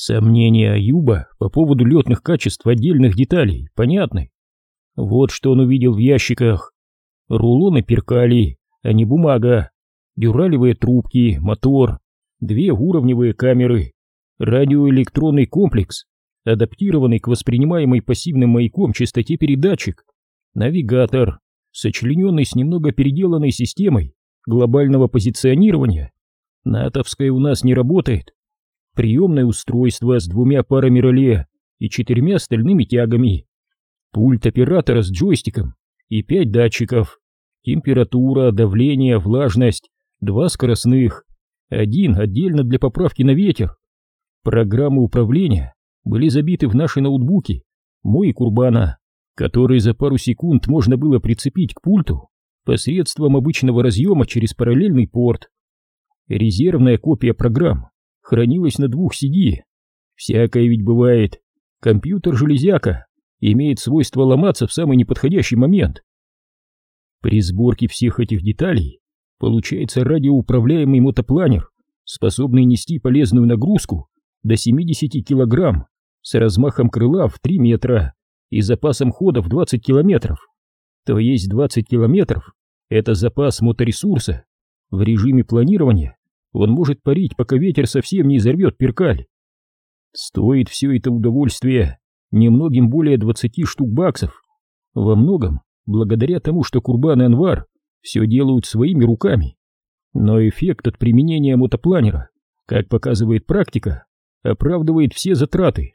Сомнения Аюба по поводу летных качеств отдельных деталей понятны. Вот что он увидел в ящиках. Рулоны перкали, а не бумага, дюралевые трубки, мотор, две уровневые камеры, радиоэлектронный комплекс, адаптированный к воспринимаемой пассивным маяком частоте передатчик, навигатор, сочлененный с немного переделанной системой глобального позиционирования. Натовская у нас не работает. Приемное устройство с двумя парами реле и четырьмя остальными тягами. Пульт оператора с джойстиком и пять датчиков. Температура, давление, влажность, два скоростных, один отдельно для поправки на ветер. Программы управления были забиты в наши ноутбуки, мой и Курбана, который за пару секунд можно было прицепить к пульту посредством обычного разъема через параллельный порт. Резервная копия программ хранилась на двух CD. Всякое ведь бывает. Компьютер-железяка имеет свойство ломаться в самый неподходящий момент. При сборке всех этих деталей получается радиоуправляемый мотопланер, способный нести полезную нагрузку до 70 килограмм с размахом крыла в 3 метра и запасом хода в 20 километров. То есть 20 километров — это запас моторесурса. В режиме планирования он может парить, пока ветер совсем не изорвет перкаль. Стоит все это удовольствие немногим более 20 штук баксов. Во многом благодаря тому, что Курбан и Анвар все делают своими руками. Но эффект от применения мотопланера, как показывает практика, оправдывает все затраты.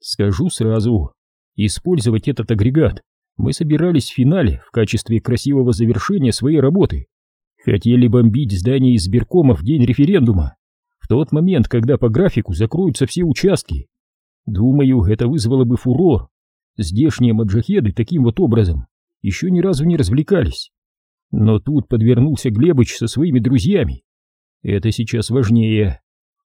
Скажу сразу, использовать этот агрегат мы собирались в финале в качестве красивого завершения своей работы. Хотели бомбить здание избиркома в день референдума, в тот момент, когда по графику закроются все участки. Думаю, это вызвало бы фурор. Здешние маджахеды таким вот образом еще ни разу не развлекались. Но тут подвернулся Глебыч со своими друзьями. Это сейчас важнее.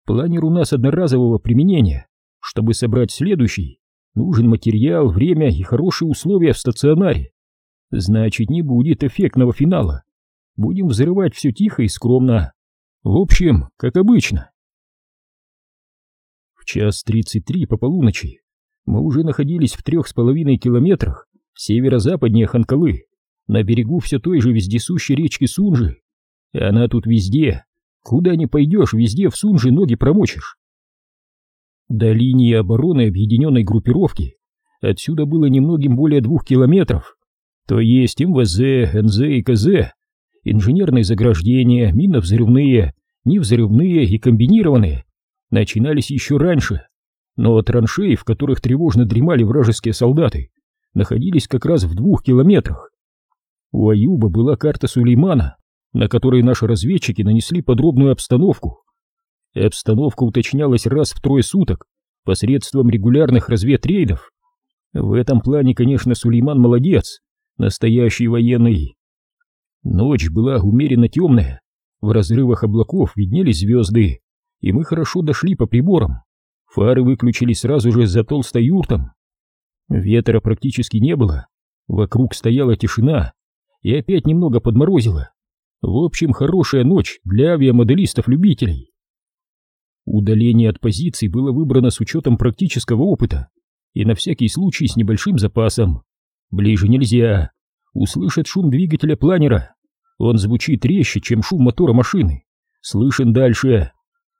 Планер у нас одноразового применения. Чтобы собрать следующий, нужен материал, время и хорошие условия в стационаре. Значит, не будет эффектного финала. Будем взрывать все тихо и скромно. В общем, как обычно. В час тридцать три по полуночи мы уже находились в трех с половиной километрах северо-западнее Ханкалы, на берегу все той же вездесущей речки Сунжи. Она тут везде. Куда ни пойдешь, везде в Сунжи ноги промочишь. До линии обороны объединенной группировки отсюда было немногим более двух километров. То есть МВЗ, НЗ и КЗ, инженерные заграждения, минно-взрывные, невзрывные и комбинированные, начинались еще раньше, но траншеи, в которых тревожно дремали вражеские солдаты, находились как раз в двух километрах. У Аюба была карта Сулеймана, на которой наши разведчики нанесли подробную обстановку. Обстановка уточнялась раз в трое суток посредством регулярных разведрейдов. В этом плане, конечно, Сулейман молодец, настоящий военный. Ночь была умеренно темная, в разрывах облаков виднелись звезды, и мы хорошо дошли по приборам. Фары выключили сразу же за толстой юртом. Ветра практически не было, вокруг стояла тишина, и опять немного подморозило. В общем, хорошая ночь для авиамоделистов-любителей. Удаление от позиций было выбрано с учетом практического опыта и на всякий случай с небольшим запасом. Ближе нельзя. Услышат шум двигателя планера. Он звучит резче, чем шум мотора машины. Слышен дальше.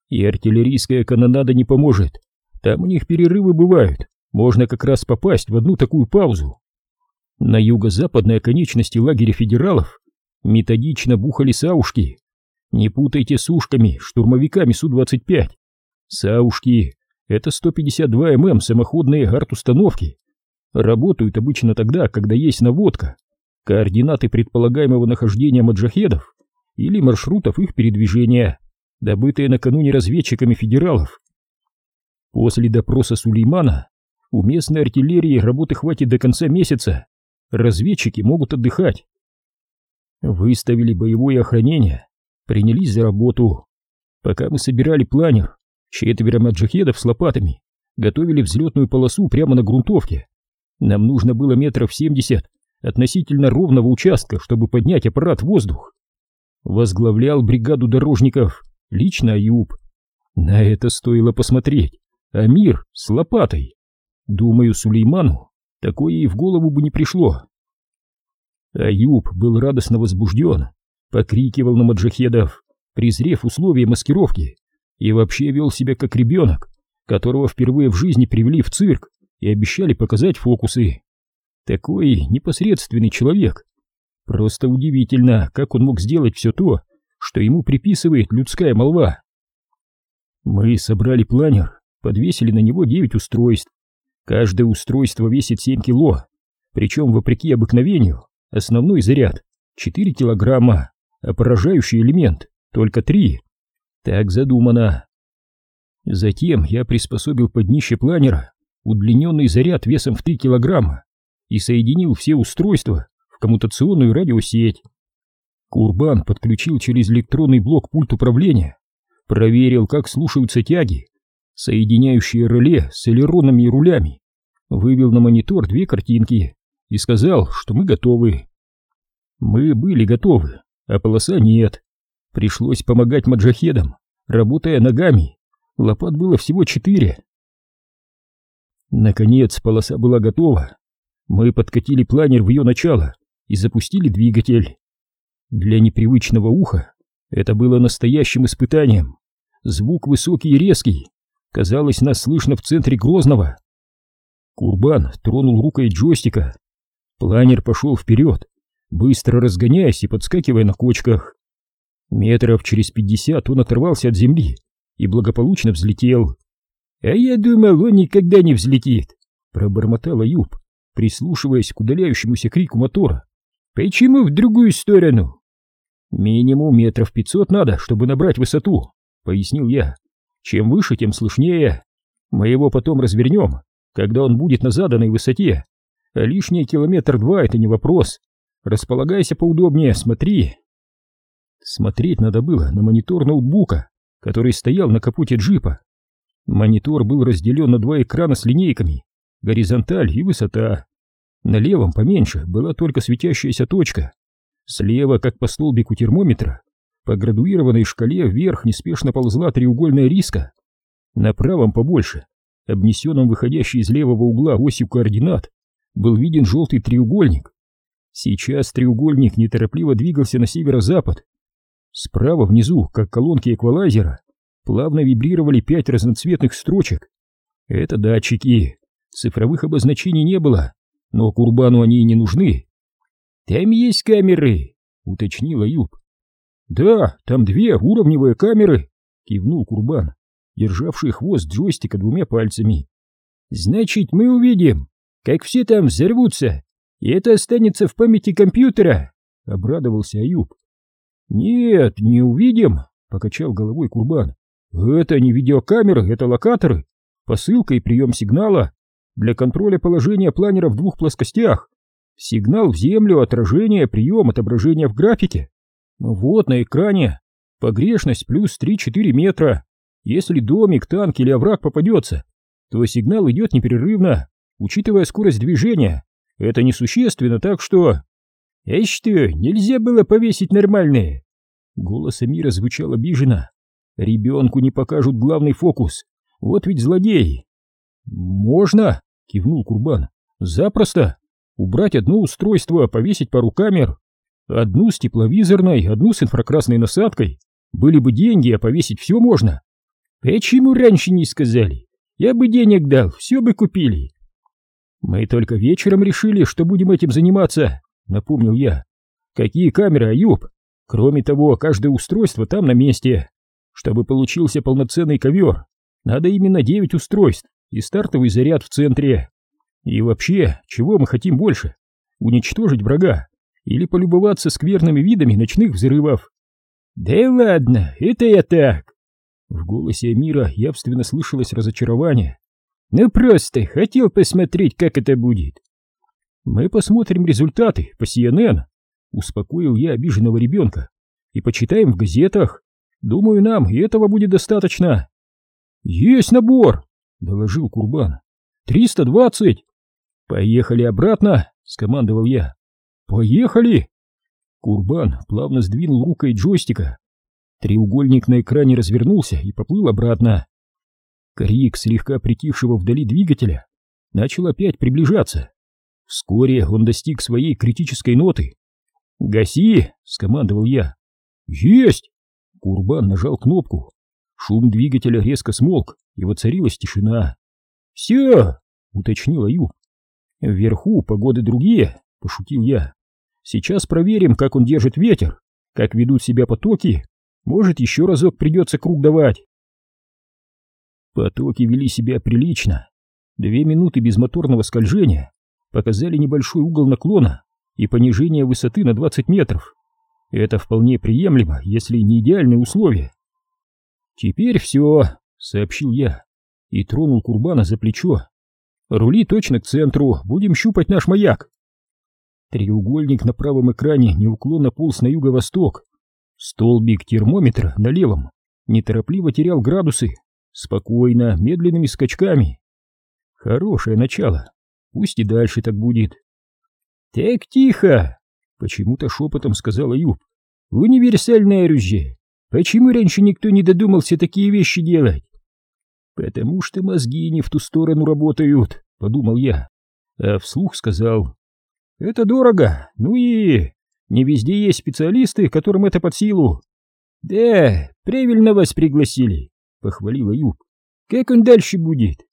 И артиллерийская канонада не поможет. Там у них перерывы бывают. Можно как раз попасть в одну такую паузу. На юго-западной оконечности лагеря федералов методично бухали саушки. Не путайте с ушками, штурмовиками Су-25. Саушки — это 152 мм самоходные арт-установки. Работают обычно тогда, когда есть наводка, координаты предполагаемого нахождения маджахедов или маршрутов их передвижения, добытые накануне разведчиками федералов. После допроса Сулеймана у местной артиллерии работы хватит до конца месяца. Разведчики могут отдыхать. Выставили боевое охранение, принялись за работу. Пока мы собирали планер, Четверо маджахедов с лопатами готовили взлетную полосу прямо на грунтовке. Нам нужно было метров семьдесят относительно ровного участка, чтобы поднять аппарат в воздух. Возглавлял бригаду дорожников лично Аюб. На это стоило посмотреть. Амир с лопатой. Думаю, Сулейману такое и в голову бы не пришло. Аюб был радостно возбужден, покрикивал на маджахедов, презрев условия маскировки, и вообще вел себя как ребенок, которого впервые в жизни привели в цирк и обещали показать фокусы. Такой непосредственный человек. Просто удивительно, как он мог сделать все то, что ему приписывает людская молва. Мы собрали планер, подвесили на него 9 устройств. Каждое устройство весит 7 кило, причем, вопреки обыкновению, основной заряд 4 килограмма, а поражающий элемент только 3. Так задумано. Затем я приспособил под днище планера удлиненный заряд весом в 3 килограмма и соединил все устройства в коммутационную радиосеть. Курбан подключил через электронный блок пульт управления, проверил, как слушаются тяги, соединяющие реле с элеронами и рулями, вывел на монитор две картинки и сказал, что мы готовы. Мы были готовы, а полоса нет. Пришлось помогать маджахедам, работая ногами. Лопат было всего четыре. Наконец полоса была готова. Мы подкатили планер в ее начало и запустили двигатель. Для непривычного уха это было настоящим испытанием. Звук высокий и резкий. Казалось, нас слышно в центре Грозного. Курбан тронул рукой джойстика. Планер пошел вперед, быстро разгоняясь и подскакивая на кочках. Метров через пятьдесят он оторвался от земли и благополучно взлетел. «А я думал, он никогда не взлетит», — пробормотал Аюб, прислушиваясь к удаляющемуся крику мотора. «Почему в другую сторону?» «Минимум метров пятьсот надо, чтобы набрать высоту», — пояснил я. «Чем выше, тем слышнее. Мы его потом развернем, когда он будет на заданной высоте. А лишний километр-два — это не вопрос. Располагайся поудобнее, смотри». Смотреть надо было на монитор ноутбука, который стоял на капоте джипа. Монитор был разделен на два экрана с линейками, горизонталь и высота. На левом поменьше была только светящаяся точка. Слева, как по столбику термометра, по градуированной шкале вверх неспешно ползла треугольная риска. На правом побольше, обнесенном выходящей из левого угла осью координат, был виден желтый треугольник. Сейчас треугольник неторопливо двигался на северо-запад, Справа внизу, как колонки эквалайзера, плавно вибрировали пять разноцветных строчек. Это датчики. Цифровых обозначений не было, но Курбану они и не нужны. «Там есть камеры», — уточнил Аюб. «Да, там две уровневые камеры», — кивнул Курбан, державший хвост джойстика двумя пальцами. «Значит, мы увидим, как все там взорвутся, и это останется в памяти компьютера», — обрадовался Аюб. «Нет, не увидим», — покачал головой Курбан. «Это не видеокамеры, это локаторы. Посылка и прием сигнала для контроля положения планера в двух плоскостях. Сигнал в землю, отражение, прием, отображение в графике. Вот на экране. Погрешность плюс 3-4 метра. Если домик, танк или овраг попадется, то сигнал идет непрерывно, учитывая скорость движения. Это несущественно, так что... «А что, нельзя было повесить нормальные?» Голос Амира звучал обиженно. «Ребенку не покажут главный фокус. Вот ведь злодей!» «Можно?» — кивнул Курбан. «Запросто. Убрать одно устройство, повесить пару камер. Одну с тепловизорной, одну с инфракрасной насадкой. Были бы деньги, а повесить все можно». «Почему раньше не сказали? Я бы денег дал, все бы купили». «Мы только вечером решили, что будем этим заниматься», напомнил я. Какие камеры, Аюб? Кроме того, каждое устройство там на месте. Чтобы получился полноценный ковер, надо именно девять устройств и стартовый заряд в центре. И вообще, чего мы хотим больше? Уничтожить врага или полюбоваться скверными видами ночных взрывов? Да ладно, это я так. В голосе Амира явственно слышалось разочарование. Ну просто хотел посмотреть, как это будет. «Мы посмотрим результаты по CNN», — успокоил я обиженного ребенка, «и почитаем в газетах. Думаю, нам и этого будет достаточно». «Есть набор», — доложил Курбан. «Триста двадцать». «Поехали обратно», — скомандовал я. «Поехали!» Курбан плавно сдвинул рукой джойстика. Треугольник на экране развернулся и поплыл обратно. Крик слегка притихшего вдали двигателя начал опять приближаться. Вскоре он достиг своей критической ноты. «Гаси!» — скомандовал я. «Есть!» Курбан нажал кнопку. Шум двигателя резко смолк, и воцарилась тишина. «Все!» — уточнил Аюб. «Вверху погоды другие», — пошутил я. «Сейчас проверим, как он держит ветер, как ведут себя потоки. Может, еще разок придется круг давать». Потоки вели себя прилично. Две минуты безмоторного скольжения показали небольшой угол наклона и понижение высоты на 20 метров. Это вполне приемлемо, если не идеальные условия. «Теперь все», — сообщил я и тронул Курбана за плечо. «Рули точно к центру, будем щупать наш маяк». Треугольник на правом экране неуклонно полз на юго-восток. Столбик термометра на левом неторопливо терял градусы, спокойно, медленными скачками. Хорошее начало. Пусть и дальше так будет. Так тихо, почему-то шепотом сказала Юб. Универсальное оружие. Почему раньше никто не додумался такие вещи делать? Потому что мозги не в ту сторону работают, подумал я, а вслух сказал. Это дорого, ну и не везде есть специалисты, которым это под силу. Да, правильно вас пригласили, похвалила Юб. Как он дальше будет?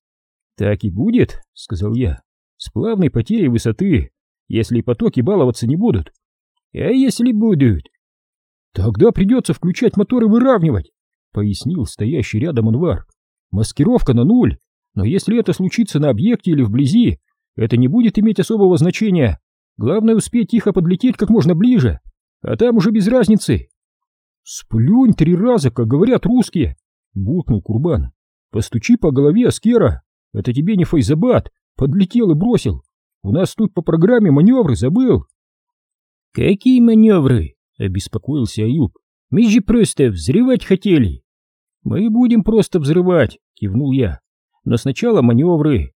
Так и будет, сказал я, с плавной потерей высоты, если потоки баловаться не будут. А если будут? Тогда придется включать мотор и выравнивать, пояснил стоящий рядом Анвар. Маскировка на нуль, но если это случится на объекте или вблизи, это не будет иметь особого значения. Главное успеть тихо подлететь как можно ближе, а там уже без разницы. Сплюнь три раза, как говорят русские, буркнул Курбан. Постучи по голове Аскера, это тебе не файзабат, подлетел и бросил. У нас тут по программе маневры забыл. Какие маневры? Обеспокоился Аюб. Мы же просто взрывать хотели. Мы будем просто взрывать, кивнул я. Но сначала маневры.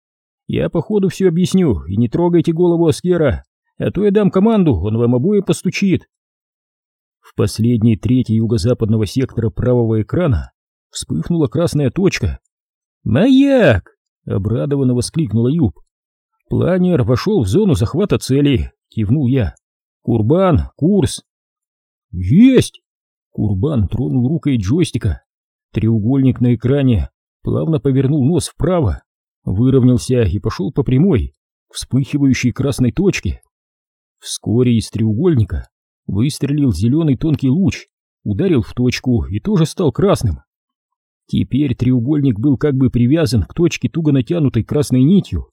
Я по ходу все объясню, и не трогайте голову Аскера, а то я дам команду, он вам обоим постучит. В последней трети юго-западного сектора правого экрана вспыхнула красная точка. «Маяк!» — обрадованно воскликнул Юб. Планер вошел в зону захвата цели, кивнул я. Курбан, курс. Есть! Курбан тронул рукой джойстика. Треугольник на экране плавно повернул нос вправо, выровнялся и пошел по прямой, к вспыхивающей красной точке. Вскоре из треугольника выстрелил зеленый тонкий луч, ударил в точку и тоже стал красным. Теперь треугольник был как бы привязан к точке туго натянутой красной нитью.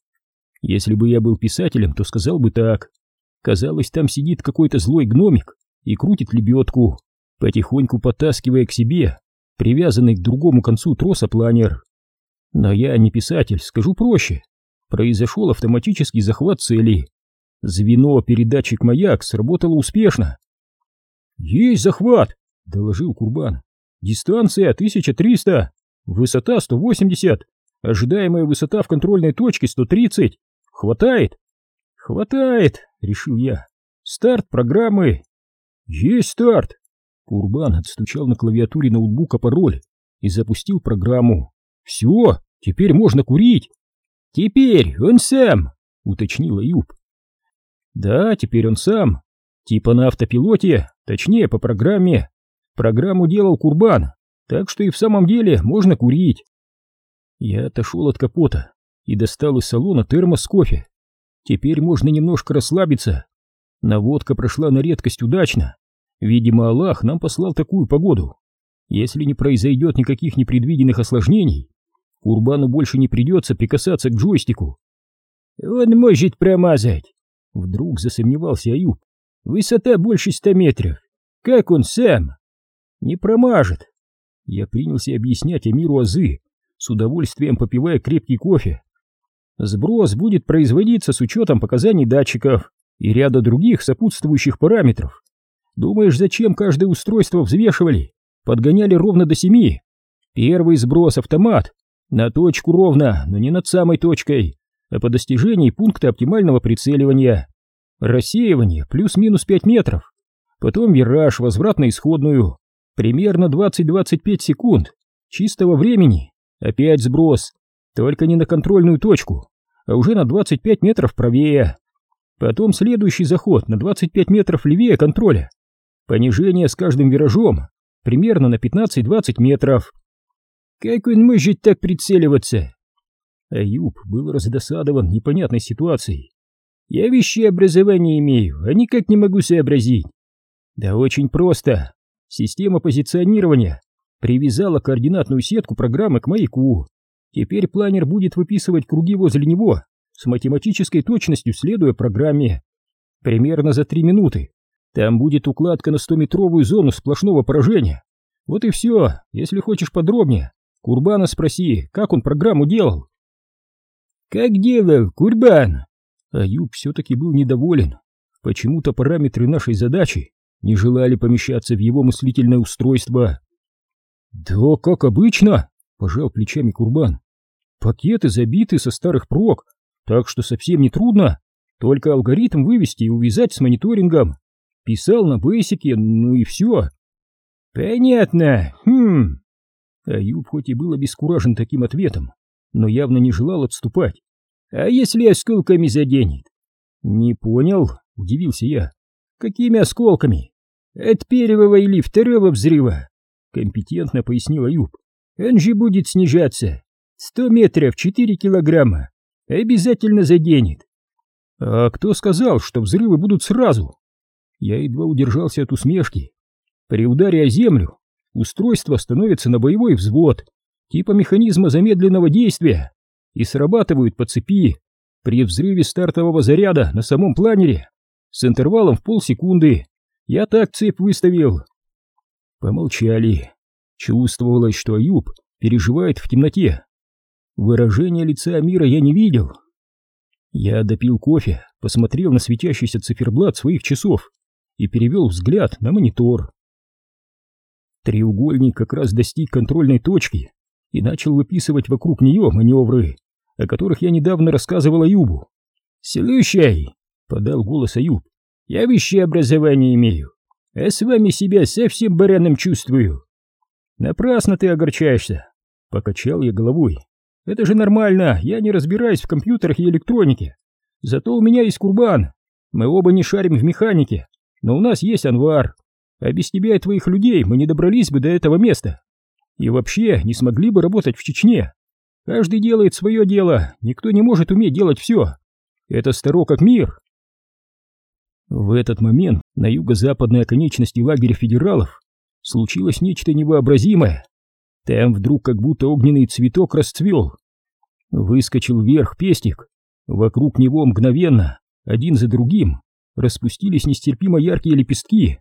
Если бы я был писателем, то сказал бы так. Казалось, там сидит какой-то злой гномик и крутит лебедку, потихоньку подтаскивая к себе привязанный к другому концу троса планер. Но я не писатель, скажу проще. Произошел автоматический захват цели. Звено передатчик-маяк сработало успешно. «Есть захват!» — доложил Курбан. «Дистанция 1300, высота 180, ожидаемая высота в контрольной точке 130. Хватает? Хватает, решил я. Старт программы. Есть старт. Курбан отстучал на клавиатуре ноутбука пароль и запустил программу. Все, теперь можно курить. Теперь он сам, уточнил Аюб. Да, теперь он сам. Типа на автопилоте, точнее по программе. Программу делал Курбан, так что и в самом деле можно курить. Я отошел от капота и достал из салона термос кофе. Теперь можно немножко расслабиться. Наводка прошла на редкость удачно. Видимо, Аллах нам послал такую погоду. Если не произойдет никаких непредвиденных осложнений, Урбану больше не придется прикасаться к джойстику. «Он может промазать!» Вдруг засомневался Аюб. «Высота больше ста метров. Как он сам?» «Не промажет!» Я принялся объяснять Амиру азы, с удовольствием попивая крепкий кофе. Сброс будет производиться с учетом показаний датчиков и ряда других сопутствующих параметров. Думаешь, зачем каждое устройство взвешивали? Подгоняли ровно до семи. Первый сброс автомат. На точку ровно, но не над самой точкой, а по достижении пункта оптимального прицеливания. Рассеивание плюс-минус 5 метров. Потом вираж, возврат на исходную. Примерно 20-25 секунд. Чистого времени. Опять сброс, только не на контрольную точку, а уже на 25 метров правее. Потом следующий заход на 25 метров левее контроля. Понижение с каждым виражом примерно на 15-20 метров. Как он может так прицеливаться? Аюб был раздосадован непонятной ситуацией. Я вещи образования имею, а никак не могу сообразить. Да очень просто. Система позиционирования привязала координатную сетку программы к маяку. Теперь планер будет выписывать круги возле него с математической точностью, следуя программе. Примерно за три минуты. Там будет укладка на 100-метровую зону сплошного поражения. Вот и все. Если хочешь подробнее, Курбана спроси, как он программу делал. Как делал, Курбан? Аюб все-таки был недоволен. Почему-то параметры нашей задачи не желали помещаться в его мыслительное устройство. «Да, как обычно», — пожал плечами Курбан. «Пакеты забиты со старых прок, так что совсем не трудно. Только алгоритм вывести и увязать с мониторингом. Писал на бейсике, ну и все». «Понятно. Хм...» Аюб хоть и был обескуражен таким ответом, но явно не желал отступать. «А если осколками заденет?» «Не понял», — удивился я. «Какими осколками?» «От первого или второго взрыва», — компетентно пояснил Аюб. «Он же будет снижаться. Сто метров, четыре килограмма. Обязательно заденет». «А кто сказал, что взрывы будут сразу?» Я едва удержался от усмешки. При ударе о землю устройство становится на боевой взвод, типа механизма замедленного действия, и срабатывают по цепи при взрыве стартового заряда на самом планере с интервалом в полсекунды. Я так цепь выставил. Помолчали. Чувствовалось, что Аюб переживает в темноте. Выражения лица Амира я не видел. Я допил кофе, посмотрел на светящийся циферблат своих часов и перевел взгляд на монитор. Треугольник как раз достиг контрольной точки и начал выписывать вокруг нее маневры, о которых я недавно рассказывал Аюбу. «Слушай», — подал голос Аюб, — «я высшее образование имею, а с вами себя совсем бараном чувствую». «Напрасно ты огорчаешься», — покачал я головой. «Это же нормально, я не разбираюсь в компьютерах и электронике. Зато у меня есть Курбан, мы оба не шарим в механике, но у нас есть Анвар, а без тебя и твоих людей мы не добрались бы до этого места. И вообще не смогли бы работать в Чечне. Каждый делает свое дело, никто не может уметь делать все. Это старо как мир. В этот момент на юго-западной оконечности лагеря федералов случилось нечто невообразимое. Там вдруг как будто огненный цветок расцвел. Выскочил вверх пестик. Вокруг него мгновенно, один за другим, распустились нестерпимо яркие лепестки.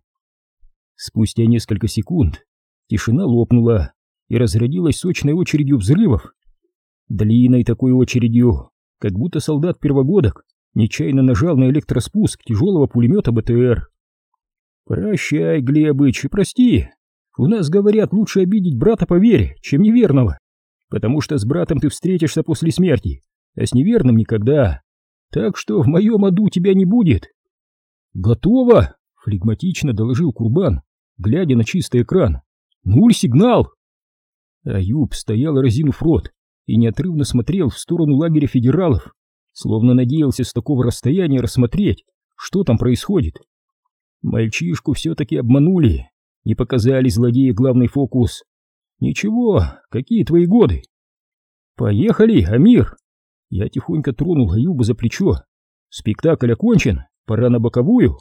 Спустя несколько секунд тишина лопнула и разрядилась сочной очередью взрывов. Длинной такой очередью, как будто солдат первогодок нечаянно нажал на электроспуск тяжелого пулемета БТР. «Прощай, Глебыч, и прости. У нас, говорят, лучше обидеть брата по вере, чем неверного, потому что с братом ты встретишься после смерти, а с неверным никогда. Так что в моем аду тебя не будет». «Готово!» — флегматично доложил Курбан, глядя на чистый экран. «Нуль сигнал!» Аюб стоял, разинув рот, и неотрывно смотрел в сторону лагеря федералов, словно надеялся с такого расстояния рассмотреть, что там происходит. Мальчишку все-таки обманули, не показали злодеи главный фокус. Ничего, какие твои годы? Поехали, Амир! Я тихонько тронул Аюба за плечо. Спектакль окончен, пора на боковую.